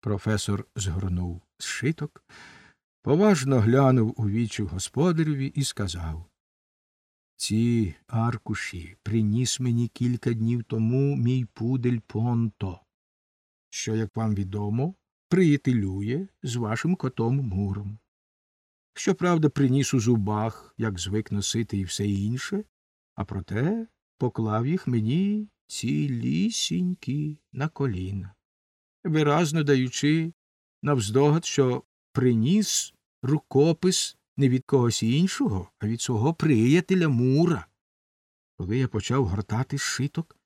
Професор згорнув зшиток, поважно глянув у вічі господареві і сказав Ці аркуші приніс мені кілька днів тому мій пудель Понто, що, як вам відомо, приятелює з вашим котом Муром. Щоправда, приніс у зубах, як звик носити і все інше, а проте поклав їх мені цілісінькі на коліна, виразно даючи навздогад, що приніс рукопис не від когось іншого, а від свого приятеля Мура. Коли я почав гортати шиток,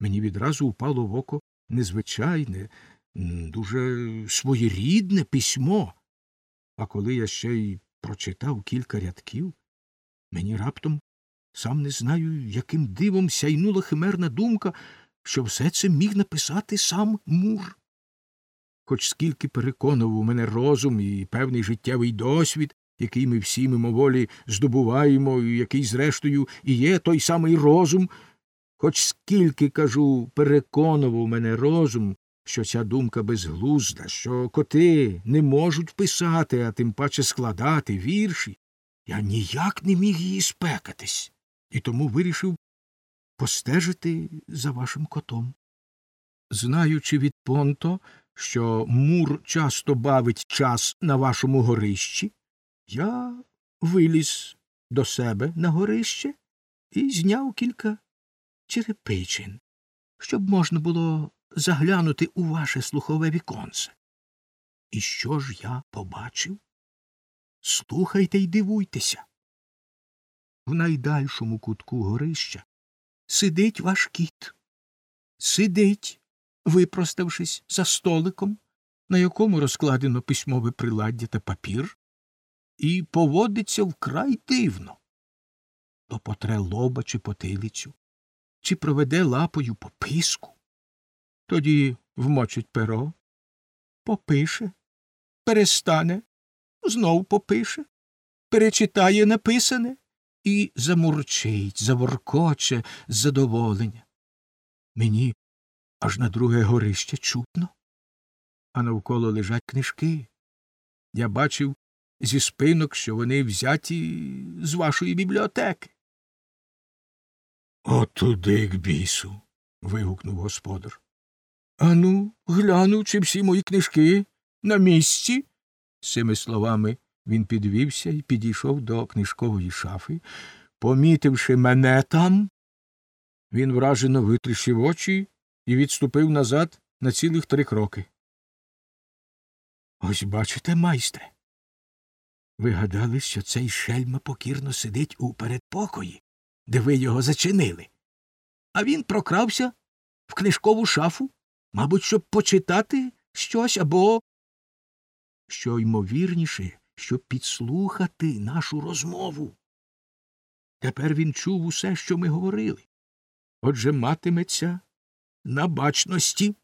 мені відразу упало в око незвичайне, дуже своєрідне письмо. А коли я ще й прочитав кілька рядків, мені раптом, сам не знаю, яким дивом сяйнула химерна думка, що все це міг написати сам Мур. Хоч скільки переконував мене розум і певний життєвий досвід, який ми всі мимоволі здобуваємо, і який, зрештою, і є той самий розум, хоч скільки, кажу, переконував мене розум, що ця думка безглузда, що коти не можуть писати, а тим паче складати вірші, я ніяк не міг її спекатись, і тому вирішив постежити за вашим котом. Знаючи від Понто, що Мур часто бавить час на вашому горищі, я виліз до себе на горище і зняв кілька черепичин, щоб можна було заглянути у ваше слухове віконце. І що ж я побачив? Слухайте й дивуйтеся. В найдальшому кутку горища сидить ваш кіт. Сидить, випроставшись за столиком, на якому розкладено письмове приладдя та папір, і поводиться вкрай дивно. То потре лоба чи потилицю, чи проведе лапою по писку. Тоді вмочить перо, попише, перестане, знов попише, перечитає написане і замурчить, заворкоче з задоволення. Мені аж на друге горище чутно, а навколо лежать книжки. Я бачив зі спинок, що вони взяті з вашої бібліотеки. Отуди к бісу. вигукнув господар. Ану, гляну, чи всі мої книжки на місці. З цими словами він підвівся і підійшов до книжкової шафи. Помітивши мене там, він вражено витріщив очі і відступив назад на цілих три кроки. Ось бачите, майстре. Ви гадали, що цей шельма покірно сидить у передпокої, де ви його зачинили. А він прокрався в книжкову шафу, мабуть, щоб почитати щось або, що ймовірніше, щоб підслухати нашу розмову. Тепер він чув усе, що ми говорили. Отже, матиметься на бачності.